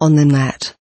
on the net.